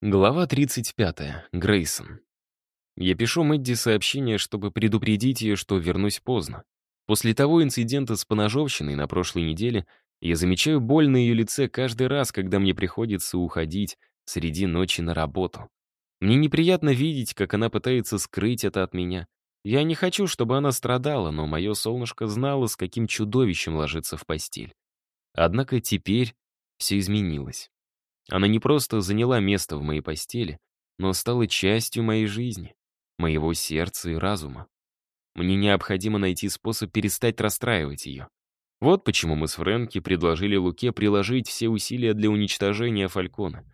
Глава 35. Грейсон. Я пишу Мэдди сообщение, чтобы предупредить ее, что вернусь поздно. После того инцидента с поножовщиной на прошлой неделе я замечаю боль на ее лице каждый раз, когда мне приходится уходить среди ночи на работу. Мне неприятно видеть, как она пытается скрыть это от меня. Я не хочу, чтобы она страдала, но мое солнышко знало, с каким чудовищем ложится в постель. Однако теперь все изменилось. Она не просто заняла место в моей постели, но стала частью моей жизни, моего сердца и разума. Мне необходимо найти способ перестать расстраивать ее. Вот почему мы с Фрэнки предложили Луке приложить все усилия для уничтожения Фалькона.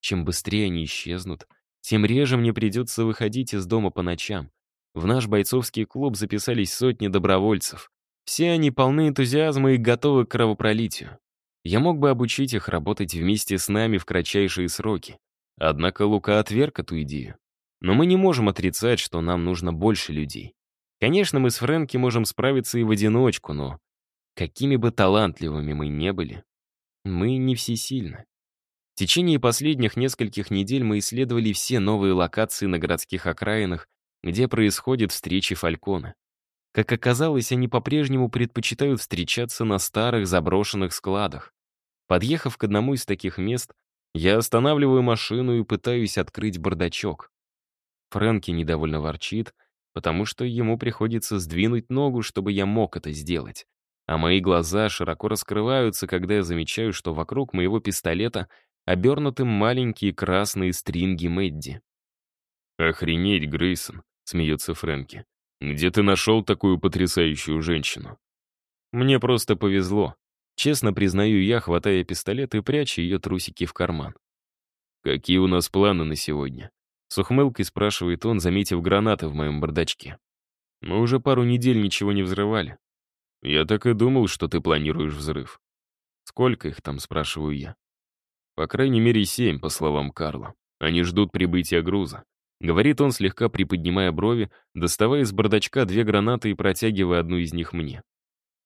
Чем быстрее они исчезнут, тем реже мне придется выходить из дома по ночам. В наш бойцовский клуб записались сотни добровольцев. Все они полны энтузиазма и готовы к кровопролитию. Я мог бы обучить их работать вместе с нами в кратчайшие сроки. Однако Лука отверг эту идею. Но мы не можем отрицать, что нам нужно больше людей. Конечно, мы с Фрэнки можем справиться и в одиночку, но какими бы талантливыми мы не были, мы не всесильны. В течение последних нескольких недель мы исследовали все новые локации на городских окраинах, где происходят встречи Фалькона. Как оказалось, они по-прежнему предпочитают встречаться на старых заброшенных складах. Подъехав к одному из таких мест, я останавливаю машину и пытаюсь открыть бардачок. Фрэнки недовольно ворчит, потому что ему приходится сдвинуть ногу, чтобы я мог это сделать. А мои глаза широко раскрываются, когда я замечаю, что вокруг моего пистолета обернуты маленькие красные стринги Мэдди. «Охренеть, Грейсон», — смеется Фрэнки. «Где ты нашел такую потрясающую женщину?» «Мне просто повезло», — честно признаю я, хватая пистолет и пряча ее трусики в карман. «Какие у нас планы на сегодня?» С ухмылкой спрашивает он, заметив гранаты в моем бардачке. «Мы уже пару недель ничего не взрывали». «Я так и думал, что ты планируешь взрыв». «Сколько их там?» — спрашиваю я. «По крайней мере, семь, по словам Карла. Они ждут прибытия груза. Говорит он, слегка приподнимая брови, доставая из бардачка две гранаты и протягивая одну из них мне.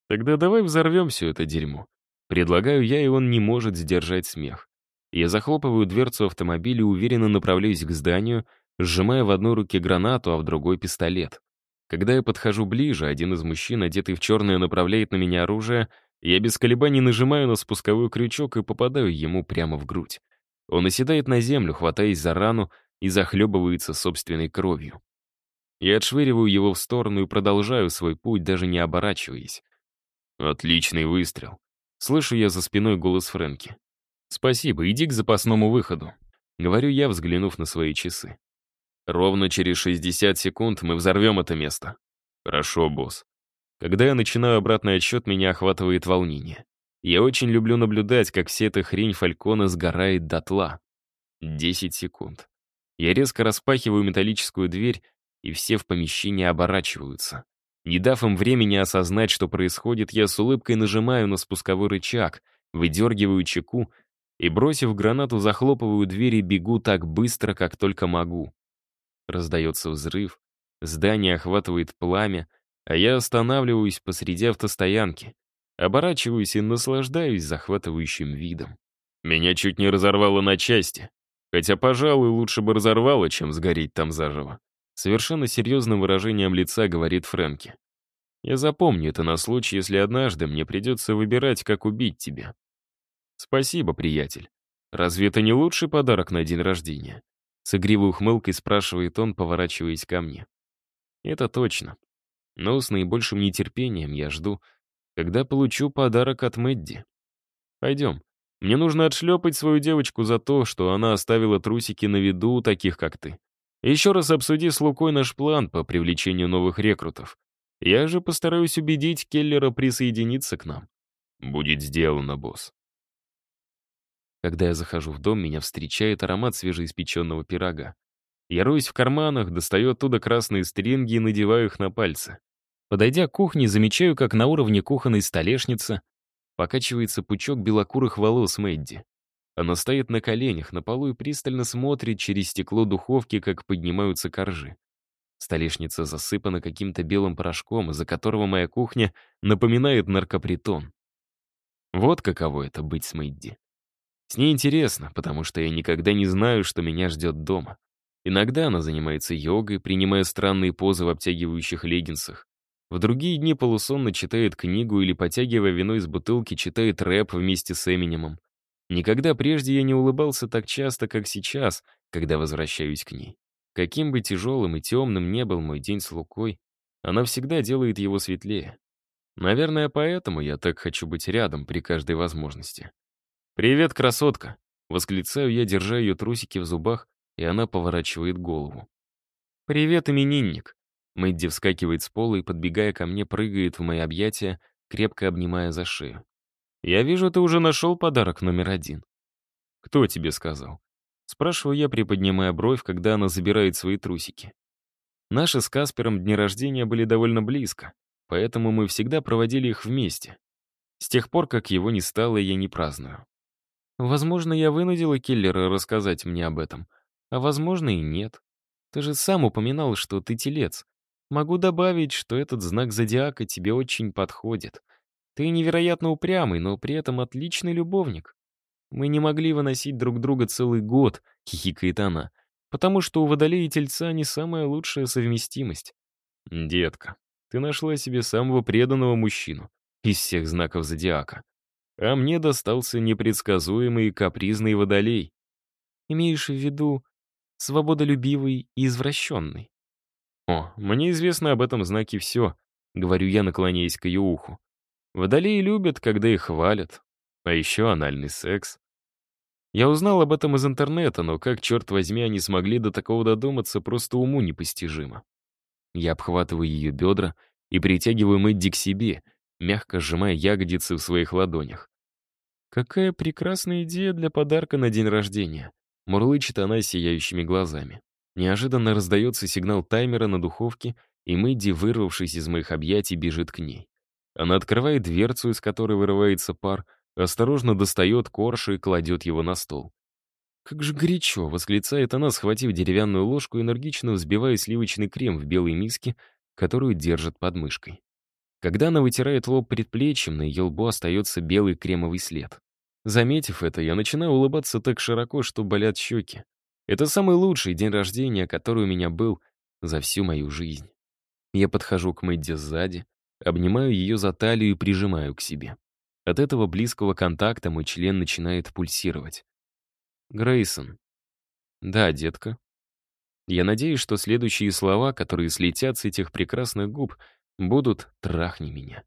«Тогда давай взорвем все это дерьмо». Предлагаю я, и он не может сдержать смех. Я захлопываю дверцу автомобиля и уверенно направляюсь к зданию, сжимая в одной руке гранату, а в другой — пистолет. Когда я подхожу ближе, один из мужчин, одетый в черное, направляет на меня оружие, я без колебаний нажимаю на спусковой крючок и попадаю ему прямо в грудь. Он оседает на землю, хватаясь за рану, и захлебывается собственной кровью. Я отшвыриваю его в сторону и продолжаю свой путь, даже не оборачиваясь. Отличный выстрел. Слышу я за спиной голос Фрэнки. «Спасибо, иди к запасному выходу», — говорю я, взглянув на свои часы. «Ровно через 60 секунд мы взорвем это место». «Хорошо, босс». Когда я начинаю обратный отсчет, меня охватывает волнение. Я очень люблю наблюдать, как вся эта хрень Фалькона сгорает дотла. 10 секунд. Я резко распахиваю металлическую дверь, и все в помещении оборачиваются. Не дав им времени осознать, что происходит, я с улыбкой нажимаю на спусковой рычаг, выдергиваю чеку и, бросив гранату, захлопываю дверь и бегу так быстро, как только могу. Раздается взрыв, здание охватывает пламя, а я останавливаюсь посреди автостоянки, оборачиваюсь и наслаждаюсь захватывающим видом. Меня чуть не разорвало на части. Хотя, пожалуй, лучше бы разорвало, чем сгореть там заживо. Совершенно серьезным выражением лица говорит Фрэнки. Я запомню это на случай, если однажды мне придется выбирать, как убить тебя. Спасибо, приятель. Разве это не лучший подарок на день рождения? С игривой ухмылкой спрашивает он, поворачиваясь ко мне. Это точно. Но с наибольшим нетерпением я жду, когда получу подарок от Мэдди. Пойдем, мне нужно отшлепать свою девочку за то, что она оставила трусики на виду таких, как ты. Еще раз обсуди с Лукой наш план по привлечению новых рекрутов. Я же постараюсь убедить Келлера присоединиться к нам. Будет сделано, босс. Когда я захожу в дом, меня встречает аромат свежеиспеченного пирога. Я роюсь в карманах, достаю оттуда красные стринги и надеваю их на пальцы. Подойдя к кухне, замечаю, как на уровне кухонной столешницы покачивается пучок белокурых волос Мэдди. Она стоит на коленях на полу и пристально смотрит через стекло духовки, как поднимаются коржи. Столешница засыпана каким-то белым порошком, из-за которого моя кухня напоминает наркопритон. Вот каково это быть с Мэдди. С ней интересно, потому что я никогда не знаю, что меня ждет дома. Иногда она занимается йогой, принимая странные позы в обтягивающих леггинсах. В другие дни полусонно читает книгу или, потягивая вино из бутылки, читает рэп вместе с Эминемом. Никогда прежде я не улыбался так часто, как сейчас, когда возвращаюсь к ней. Каким бы тяжелым и темным не был мой день с Лукой, она всегда делает его светлее. Наверное, поэтому я так хочу быть рядом при каждой возможности. «Привет, красотка!» — восклицаю я, держа ее трусики в зубах, и она поворачивает голову. «Привет, именинник!» Мэдди вскакивает с пола и, подбегая ко мне, прыгает в мои объятия, крепко обнимая за шею. «Я вижу, ты уже нашел подарок номер один». «Кто тебе сказал?» Спрашиваю я, приподнимая бровь, когда она забирает свои трусики. Наши с Каспером дни рождения были довольно близко, поэтому мы всегда проводили их вместе. С тех пор, как его не стало, я не праздную. Возможно, я вынудила киллера рассказать мне об этом, а возможно и нет. Ты же сам упоминал, что ты телец. Могу добавить, что этот знак зодиака тебе очень подходит. Ты невероятно упрямый, но при этом отличный любовник. Мы не могли выносить друг друга целый год, хихикает она, потому что у водолея и тельца не самая лучшая совместимость. Детка, ты нашла себе самого преданного мужчину из всех знаков зодиака. А мне достался непредсказуемый и капризный водолей. Имеешь в виду свободолюбивый и извращенный? «О, мне известно об этом знаке все», — говорю я, наклоняясь к ее уху. «Водолеи любят, когда их хвалят. А еще анальный секс. Я узнал об этом из интернета, но как, черт возьми, они смогли до такого додуматься, просто уму непостижимо. Я обхватываю ее бедра и притягиваю Мэдди к себе, мягко сжимая ягодицы в своих ладонях. «Какая прекрасная идея для подарка на день рождения», — мурлычет она сияющими глазами. Неожиданно раздается сигнал таймера на духовке, и Мэдди, вырвавшись из моих объятий, бежит к ней. Она открывает дверцу, из которой вырывается пар, осторожно достает корж и кладет его на стол. «Как же горячо!» — восклицает она, схватив деревянную ложку, энергично взбивая сливочный крем в белой миске, которую держит под мышкой. Когда она вытирает лоб предплечьем, на ее лбу остается белый кремовый след. Заметив это, я начинаю улыбаться так широко, что болят щеки. Это самый лучший день рождения, который у меня был за всю мою жизнь. Я подхожу к Мэдди сзади, обнимаю ее за талию и прижимаю к себе. От этого близкого контакта мой член начинает пульсировать. Грейсон. Да, детка. Я надеюсь, что следующие слова, которые слетят с этих прекрасных губ, будут «трахни меня».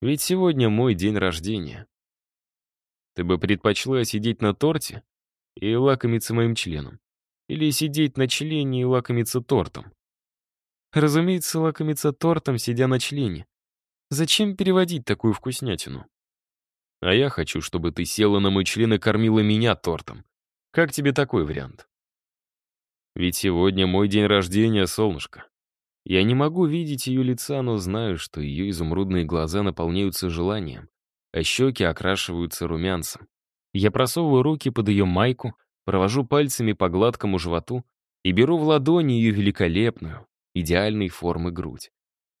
Ведь сегодня мой день рождения. Ты бы предпочла сидеть на торте и лакомиться моим членом? Или сидеть на члене и лакомиться тортом? Разумеется, лакомиться тортом, сидя на члене. Зачем переводить такую вкуснятину? А я хочу, чтобы ты села на мой член и кормила меня тортом. Как тебе такой вариант? Ведь сегодня мой день рождения, солнышко. Я не могу видеть ее лица, но знаю, что ее изумрудные глаза наполняются желанием, а щеки окрашиваются румянцем. Я просовываю руки под ее майку, Провожу пальцами по гладкому животу и беру в ладони ее великолепную, идеальной формы грудь.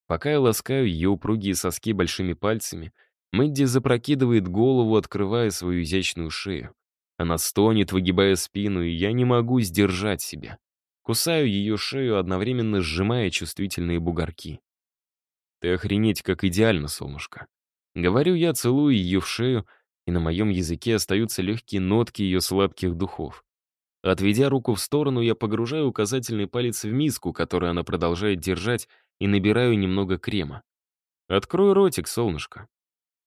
Пока я ласкаю ее упругие соски большими пальцами, Мэдди запрокидывает голову, открывая свою изящную шею. Она стонет, выгибая спину, и я не могу сдержать себя. Кусаю ее шею, одновременно сжимая чувствительные бугорки. «Ты охренеть, как идеально, солнышко!» Говорю я, целую ее в шею, и на моем языке остаются легкие нотки ее сладких духов. Отведя руку в сторону, я погружаю указательный палец в миску, которую она продолжает держать, и набираю немного крема. «Открой ротик, солнышко».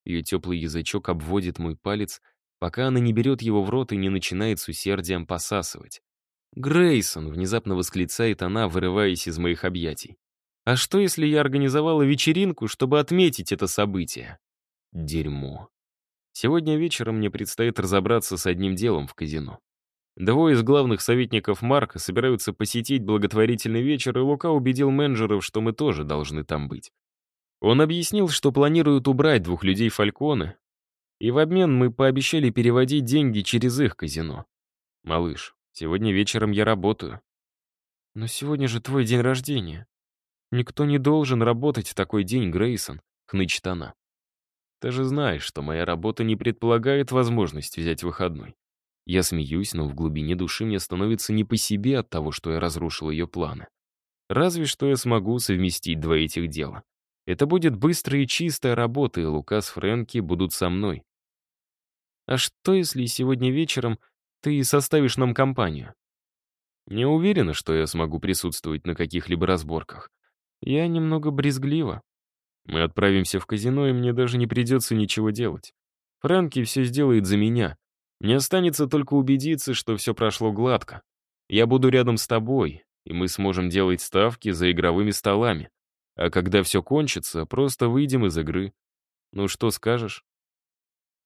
Ее теплый язычок обводит мой палец, пока она не берет его в рот и не начинает с усердием посасывать. «Грейсон!» — внезапно восклицает она, вырываясь из моих объятий. «А что, если я организовала вечеринку, чтобы отметить это событие?» Дерьмо. Сегодня вечером мне предстоит разобраться с одним делом в казино. Двое из главных советников Марка собираются посетить благотворительный вечер, и Лука убедил менеджеров, что мы тоже должны там быть. Он объяснил, что планирует убрать двух людей Фальконы, и в обмен мы пообещали переводить деньги через их казино. Малыш, сегодня вечером я работаю. Но сегодня же твой день рождения. Никто не должен работать в такой день, Грейсон, хнычет она. Ты же знаешь, что моя работа не предполагает возможность взять выходной. Я смеюсь, но в глубине души мне становится не по себе от того, что я разрушил ее планы. Разве что я смогу совместить два этих дела. Это будет быстрая и чистая работа, и Лука с Фрэнки будут со мной. А что, если сегодня вечером ты составишь нам компанию? Не уверена, что я смогу присутствовать на каких-либо разборках. Я немного брезглива. Мы отправимся в казино, и мне даже не придется ничего делать. Фрэнки все сделает за меня. Мне останется только убедиться, что все прошло гладко. Я буду рядом с тобой, и мы сможем делать ставки за игровыми столами. А когда все кончится, просто выйдем из игры. Ну что скажешь?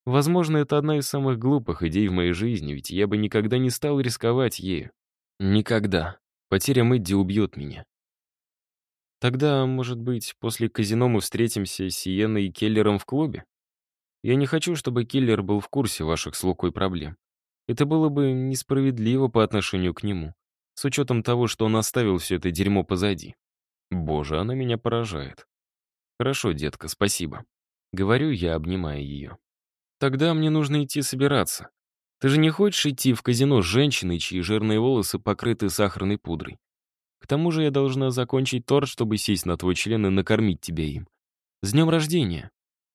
Возможно, это одна из самых глупых идей в моей жизни, ведь я бы никогда не стал рисковать ею. Никогда. Потеря Мэдди убьет меня. Тогда, может быть, после казино мы встретимся с Сиеной и Келлером в клубе? Я не хочу, чтобы Келлер был в курсе ваших с Лукой проблем. Это было бы несправедливо по отношению к нему, с учетом того, что он оставил все это дерьмо позади. Боже, она меня поражает. Хорошо, детка, спасибо. Говорю я, обнимая ее. Тогда мне нужно идти собираться. Ты же не хочешь идти в казино с женщиной, чьи жирные волосы покрыты сахарной пудрой? К тому же я должна закончить торт, чтобы сесть на твой член и накормить тебя им. С днем рождения!»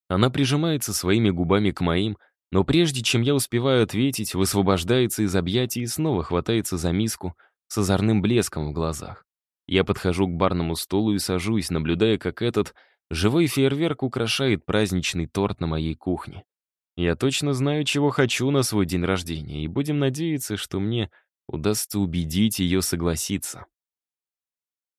Она прижимается своими губами к моим, но прежде чем я успеваю ответить, высвобождается из объятий и снова хватается за миску с озорным блеском в глазах. Я подхожу к барному столу и сажусь, наблюдая, как этот живой фейерверк украшает праздничный торт на моей кухне. Я точно знаю, чего хочу на свой день рождения, и будем надеяться, что мне удастся убедить ее согласиться.